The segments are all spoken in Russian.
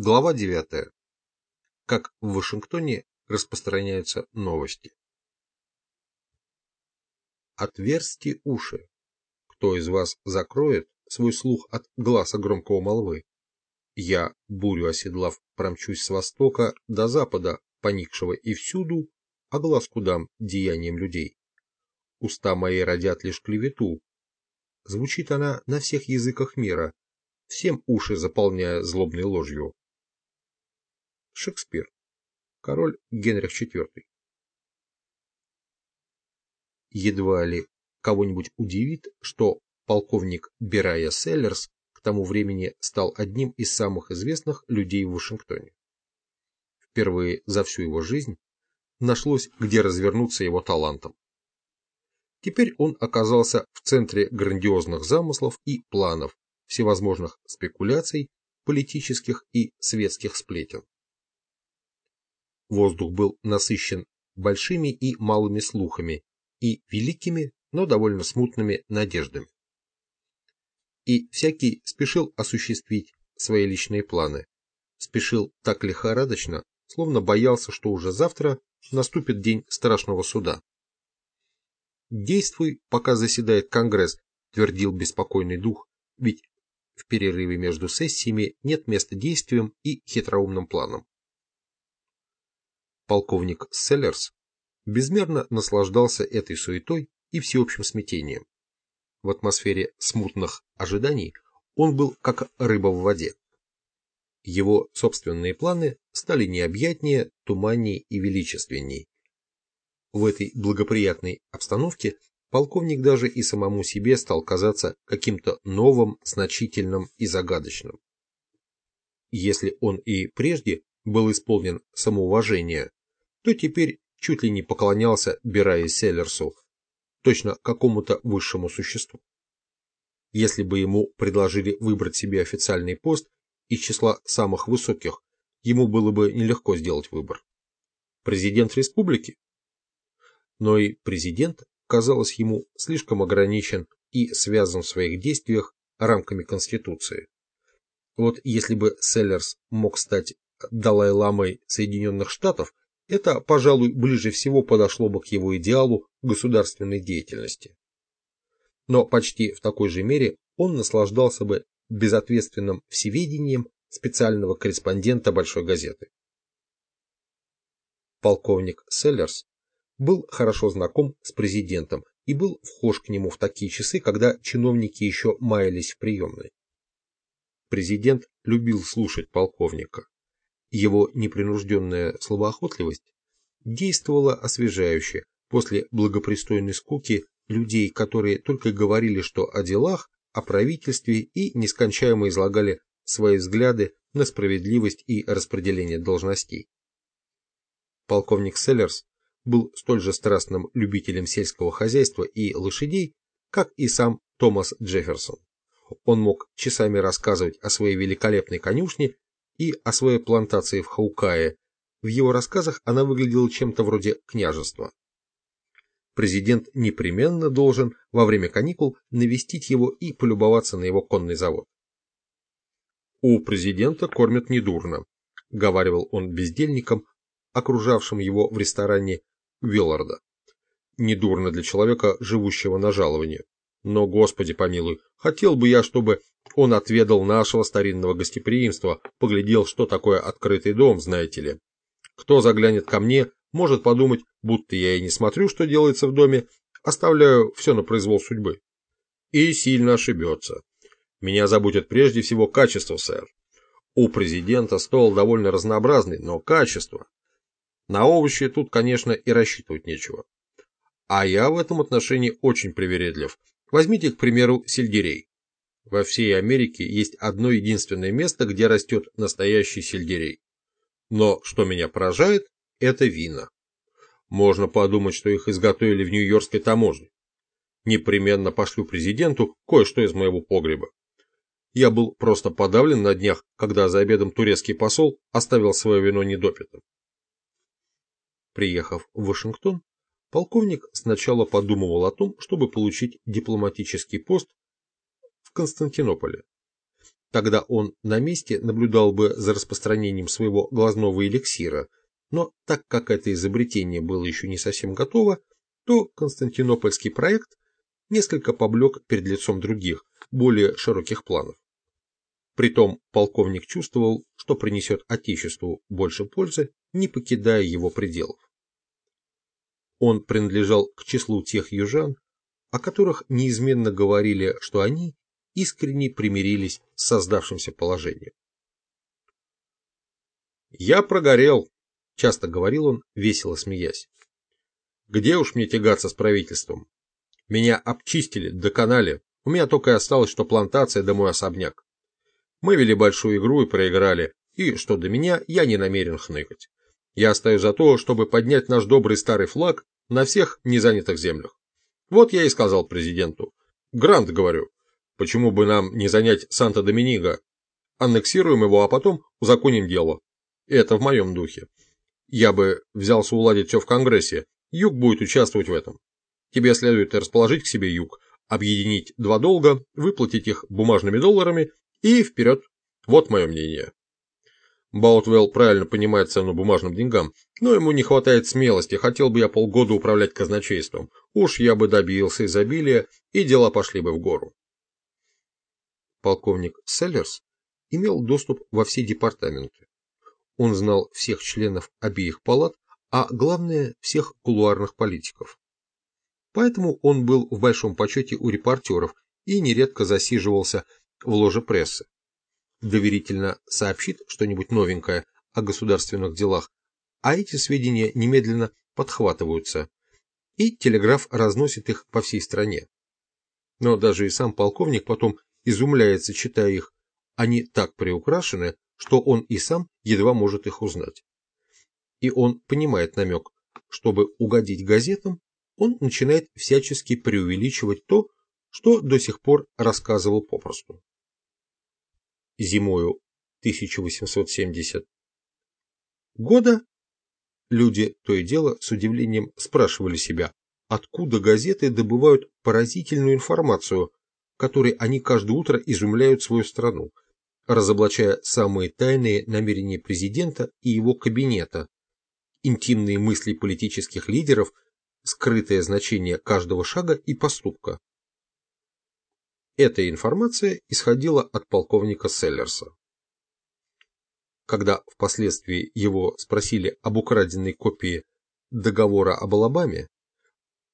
Глава 9. Как в Вашингтоне распространяются новости. Отверзьте уши. Кто из вас закроет свой слух от глаза громкого молвы? Я, бурю оседлав, промчусь с востока до запада, поникшего и всюду, а глазку дам деянием людей. Уста мои родят лишь клевету. Звучит она на всех языках мира, всем уши заполняя злобной ложью. Шекспир. Король Генрих IV. Едва ли кого-нибудь удивит, что полковник Берая Селлерс к тому времени стал одним из самых известных людей в Вашингтоне. Впервые за всю его жизнь нашлось, где развернуться его талантом. Теперь он оказался в центре грандиозных замыслов и планов, всевозможных спекуляций, политических и светских сплетен. Воздух был насыщен большими и малыми слухами и великими, но довольно смутными надеждами. И всякий спешил осуществить свои личные планы, спешил так лихорадочно, словно боялся, что уже завтра наступит день страшного суда. «Действуй, пока заседает Конгресс», – твердил беспокойный дух, ведь в перерыве между сессиями нет места действиям и хитроумным планам. Полковник Селлерс безмерно наслаждался этой суетой и всеобщим смятением. В атмосфере смутных ожиданий он был как рыба в воде. Его собственные планы стали необъятнее, туманнее и величественней. В этой благоприятной обстановке полковник даже и самому себе стал казаться каким-то новым, значительным и загадочным. Если он и прежде был исполнен самоуважения, то теперь чуть ли не поклонялся Бирае Селлерсу, точно какому-то высшему существу. Если бы ему предложили выбрать себе официальный пост из числа самых высоких, ему было бы нелегко сделать выбор. Президент республики? Но и президент казалось ему слишком ограничен и связан в своих действиях рамками Конституции. Вот если бы Селлерс мог стать Далай-ламой Соединенных Штатов, это, пожалуй, ближе всего подошло бы к его идеалу государственной деятельности. Но почти в такой же мере он наслаждался бы безответственным всеведением специального корреспондента Большой газеты. Полковник Селлерс был хорошо знаком с президентом и был вхож к нему в такие часы, когда чиновники еще маялись в приемной. Президент любил слушать полковника. Его непринужденная словоохотливость действовала освежающе после благопристойной скуки людей, которые только говорили что о делах, о правительстве и нескончаемо излагали свои взгляды на справедливость и распределение должностей. Полковник Селлерс был столь же страстным любителем сельского хозяйства и лошадей, как и сам Томас Джефферсон. Он мог часами рассказывать о своей великолепной конюшне и о своей плантации в Хаукае. В его рассказах она выглядела чем-то вроде княжества. Президент непременно должен во время каникул навестить его и полюбоваться на его конный завод. «У президента кормят недурно», — говаривал он бездельникам, окружавшим его в ресторане Вилларда. Недурно для человека, живущего на жаловании. Но, Господи помилуй, хотел бы я, чтобы он отведал нашего старинного гостеприимства, поглядел, что такое открытый дом, знаете ли. Кто заглянет ко мне, может подумать, будто я и не смотрю, что делается в доме, оставляю все на произвол судьбы. И сильно ошибется. Меня заботит прежде всего качество, сэр. У президента стол довольно разнообразный, но качество. На овощи тут, конечно, и рассчитывать нечего. А я в этом отношении очень привередлив. Возьмите, к примеру, сельдерей. Во всей Америке есть одно единственное место, где растет настоящий сельдерей. Но что меня поражает, это вина. Можно подумать, что их изготовили в Нью-Йоркской таможне. Непременно пошлю президенту кое-что из моего погреба. Я был просто подавлен на днях, когда за обедом турецкий посол оставил свое вино недопитым. Приехав в Вашингтон, полковник сначала подумывал о том, чтобы получить дипломатический пост в Константинополе. Тогда он на месте наблюдал бы за распространением своего глазного эликсира, но так как это изобретение было еще не совсем готово, то Константинопольский проект несколько поблек перед лицом других, более широких планов. Притом полковник чувствовал, что принесет Отечеству больше пользы, не покидая его пределов. Он принадлежал к числу тех южан, о которых неизменно говорили, что они искренне примирились с создавшимся положением. «Я прогорел», — часто говорил он, весело смеясь. «Где уж мне тягаться с правительством? Меня обчистили, доконали, у меня только и осталось, что плантация да мой особняк. Мы вели большую игру и проиграли, и, что до меня, я не намерен хныкать. Я стою за то, чтобы поднять наш добрый старый флаг на всех незанятых землях. Вот я и сказал президенту. Грант, говорю, почему бы нам не занять Санто-Доминго? Аннексируем его, а потом узаконим дело. Это в моем духе. Я бы взялся уладить все в Конгрессе. Юг будет участвовать в этом. Тебе следует расположить к себе Юг, объединить два долга, выплатить их бумажными долларами и вперед. Вот мое мнение. Баутвелл правильно понимает цену бумажным деньгам, но ему не хватает смелости, хотел бы я полгода управлять казначейством. Уж я бы добился изобилия, и дела пошли бы в гору. Полковник Селлерс имел доступ во все департаменты. Он знал всех членов обеих палат, а главное всех кулуарных политиков. Поэтому он был в большом почете у репортеров и нередко засиживался в ложе прессы доверительно сообщит что-нибудь новенькое о государственных делах, а эти сведения немедленно подхватываются, и телеграф разносит их по всей стране. Но даже и сам полковник потом изумляется, читая их, они так приукрашены, что он и сам едва может их узнать. И он понимает намек, чтобы угодить газетам, он начинает всячески преувеличивать то, что до сих пор рассказывал попросту зимою 1870 года, люди то и дело с удивлением спрашивали себя, откуда газеты добывают поразительную информацию, которой они каждое утро изумляют свою страну, разоблачая самые тайные намерения президента и его кабинета, интимные мысли политических лидеров, скрытое значение каждого шага и поступка. Эта информация исходила от полковника Селлерса. Когда впоследствии его спросили об украденной копии договора об Алабаме,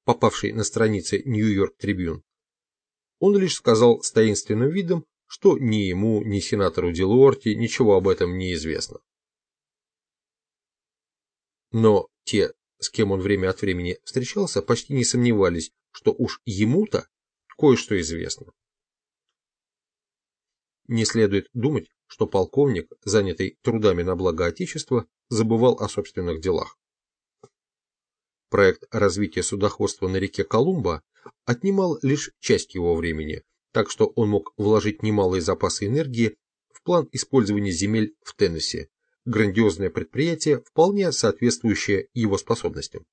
попавшей на страницы Нью-Йорк Трибюн, он лишь сказал с таинственным видом, что ни ему, ни сенатору Делуорти ничего об этом не известно. Но те, с кем он время от времени встречался, почти не сомневались, что уж ему-то кое-что известно. Не следует думать, что полковник, занятый трудами на благо Отечества, забывал о собственных делах. Проект развития судоходства на реке Колумба отнимал лишь часть его времени, так что он мог вложить немалые запасы энергии в план использования земель в Теннесси, грандиозное предприятие, вполне соответствующее его способностям.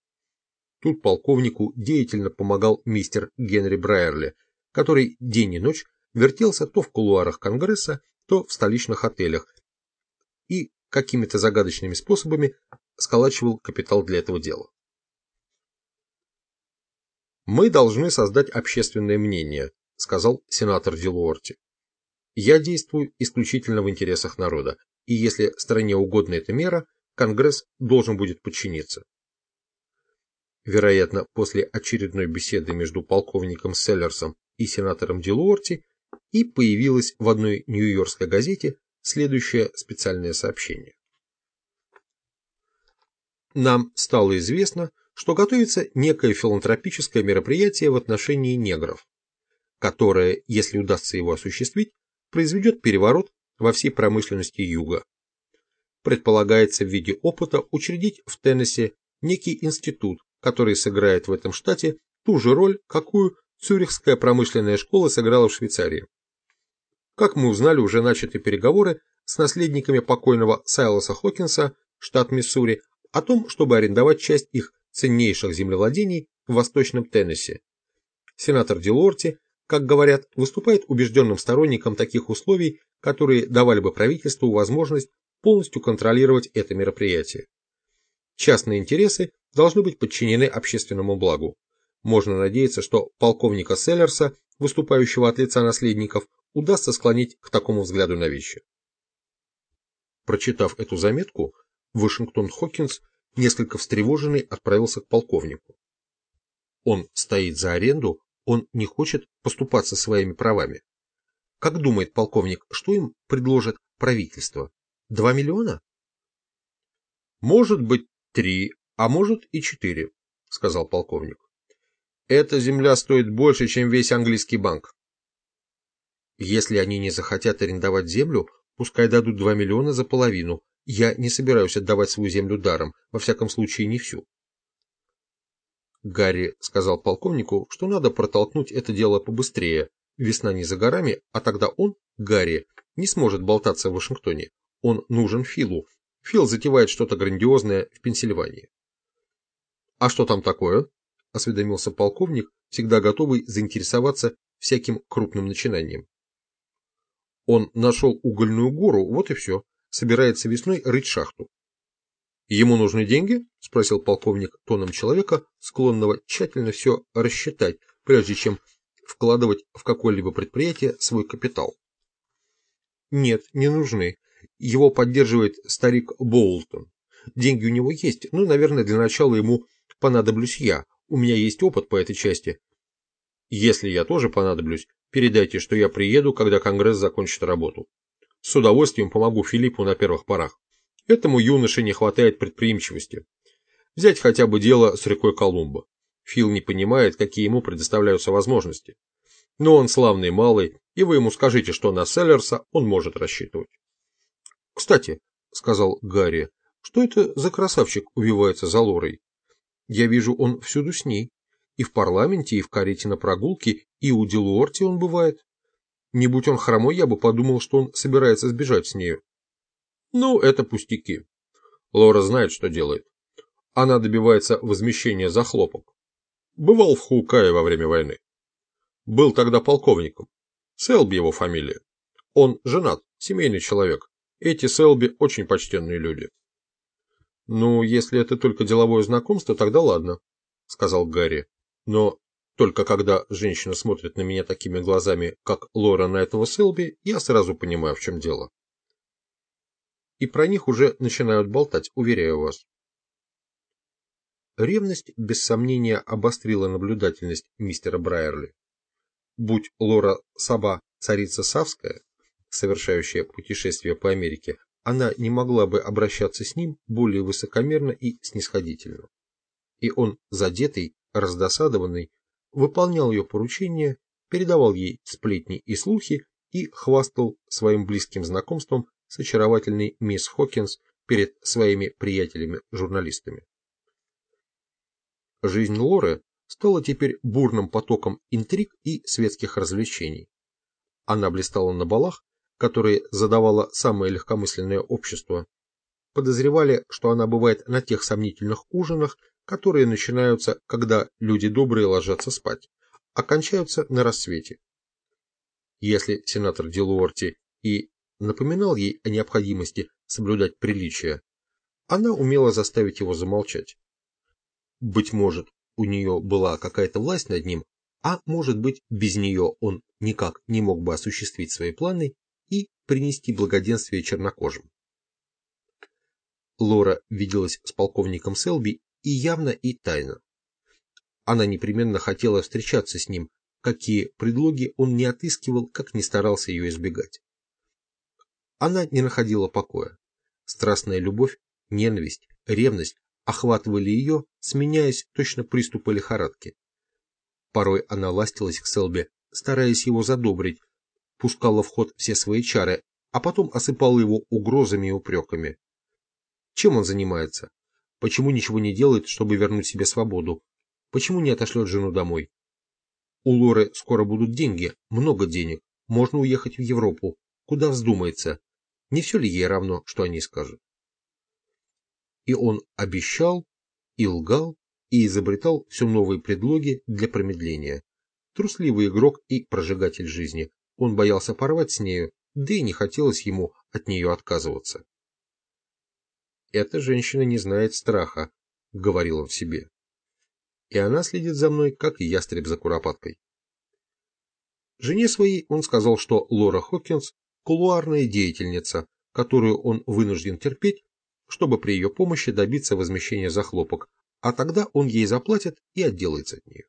Тут полковнику деятельно помогал мистер Генри Брайерли, который день и ночь вертелся то в кулуарах Конгресса, то в столичных отелях и какими-то загадочными способами сколачивал капитал для этого дела. «Мы должны создать общественное мнение», — сказал сенатор Дилуорти. «Я действую исключительно в интересах народа, и если стране угодна эта мера, Конгресс должен будет подчиниться». Вероятно, после очередной беседы между полковником Селлерсом и сенатором Дилуорти и появилось в одной нью-йоркской газете следующее специальное сообщение. Нам стало известно, что готовится некое филантропическое мероприятие в отношении негров, которое, если удастся его осуществить, произведет переворот во всей промышленности Юга. Предполагается в виде опыта учредить в Теннессе некий институт, который сыграет в этом штате ту же роль, какую Цюрихская промышленная школа сыграла в Швейцарии. Как мы узнали, уже начаты переговоры с наследниками покойного Сайлоса Хокинса, штат Миссури, о том, чтобы арендовать часть их ценнейших землевладений в Восточном Теннесси. Сенатор Дилорти, как говорят, выступает убежденным сторонником таких условий, которые давали бы правительству возможность полностью контролировать это мероприятие. Частные интересы должны быть подчинены общественному благу. Можно надеяться, что полковника Селлерса, выступающего от лица наследников, удастся склонить к такому взгляду на вещи. Прочитав эту заметку, Вашингтон Хокинс, несколько встревоженный, отправился к полковнику. Он стоит за аренду, он не хочет поступаться своими правами. Как думает полковник, что им предложит правительство? Два миллиона? Может быть, три, а может и четыре, сказал полковник. Эта земля стоит больше, чем весь английский банк. Если они не захотят арендовать землю, пускай дадут 2 миллиона за половину. Я не собираюсь отдавать свою землю даром, во всяком случае не всю. Гарри сказал полковнику, что надо протолкнуть это дело побыстрее. Весна не за горами, а тогда он, Гарри, не сможет болтаться в Вашингтоне. Он нужен Филу. Фил затевает что-то грандиозное в Пенсильвании. «А что там такое?» – осведомился полковник, всегда готовый заинтересоваться всяким крупным начинанием. Он нашел угольную гору, вот и все. Собирается весной рыть шахту. Ему нужны деньги? Спросил полковник тоном человека, склонного тщательно все рассчитать, прежде чем вкладывать в какое-либо предприятие свой капитал. Нет, не нужны. Его поддерживает старик Боултон. Деньги у него есть, ну, наверное, для начала ему понадоблюсь я. У меня есть опыт по этой части. Если я тоже понадоблюсь, Передайте, что я приеду, когда Конгресс закончит работу. С удовольствием помогу Филиппу на первых порах. Этому юноше не хватает предприимчивости. Взять хотя бы дело с рекой Колумба. Фил не понимает, какие ему предоставляются возможности. Но он славный малый, и вы ему скажите, что на Селлерса он может рассчитывать. «Кстати», — сказал Гарри, — «что это за красавчик увивается за Лорой? Я вижу, он всюду с ней. И в парламенте, и в карете на прогулке, и у Делуорти он бывает. Не будь он хромой, я бы подумал, что он собирается сбежать с нею. Ну, это пустяки. Лора знает, что делает. Она добивается возмещения за хлопок. Бывал в Хулкае во время войны. Был тогда полковником. Селби его фамилия. Он женат, семейный человек. Эти Селби очень почтенные люди. Ну, если это только деловое знакомство, тогда ладно, сказал Гарри. Но только когда женщина смотрит на меня такими глазами, как Лора на этого Селби, я сразу понимаю, в чем дело. И про них уже начинают болтать, уверяю вас. Ревность, без сомнения, обострила наблюдательность мистера Брайерли. Будь Лора Саба царица Савская, совершающая путешествие по Америке, она не могла бы обращаться с ним более высокомерно и снисходительно. И он, задетый, раздосадованный, выполнял ее поручения, передавал ей сплетни и слухи и хвастал своим близким знакомством с очаровательной мисс Хокинс перед своими приятелями-журналистами. Жизнь Лоры стала теперь бурным потоком интриг и светских развлечений. Она блистала на балах, которые задавало самое легкомысленное общество. Подозревали, что она бывает на тех сомнительных ужинах, которые начинаются, когда люди добрые ложатся спать, а кончаются на рассвете. Если сенатор Делуорти и напоминал ей о необходимости соблюдать приличия, она умела заставить его замолчать. Быть может, у нее была какая-то власть над ним, а может быть, без нее он никак не мог бы осуществить свои планы и принести благоденствие чернокожим. Лора виделась с полковником Селби и явно и тайно. Она непременно хотела встречаться с ним, какие предлоги он не отыскивал, как не старался ее избегать. Она не находила покоя. Страстная любовь, ненависть, ревность охватывали ее, сменяясь точно приступы лихорадки. Порой она ластилась к Селбе, стараясь его задобрить, пускала в ход все свои чары, а потом осыпала его угрозами и упреками. Чем он занимается? Почему ничего не делает, чтобы вернуть себе свободу? Почему не отошлет жену домой? У Лоры скоро будут деньги, много денег. Можно уехать в Европу. Куда вздумается. Не все ли ей равно, что они скажут? И он обещал, и лгал, и изобретал все новые предлоги для промедления. Трусливый игрок и прожигатель жизни. Он боялся порвать с нею, да и не хотелось ему от нее отказываться. «Эта женщина не знает страха», — говорил он себе. «И она следит за мной, как ястреб за куропаткой». Жене своей он сказал, что Лора Хокинс – кулуарная деятельница, которую он вынужден терпеть, чтобы при ее помощи добиться возмещения за хлопок, а тогда он ей заплатит и отделается от нее.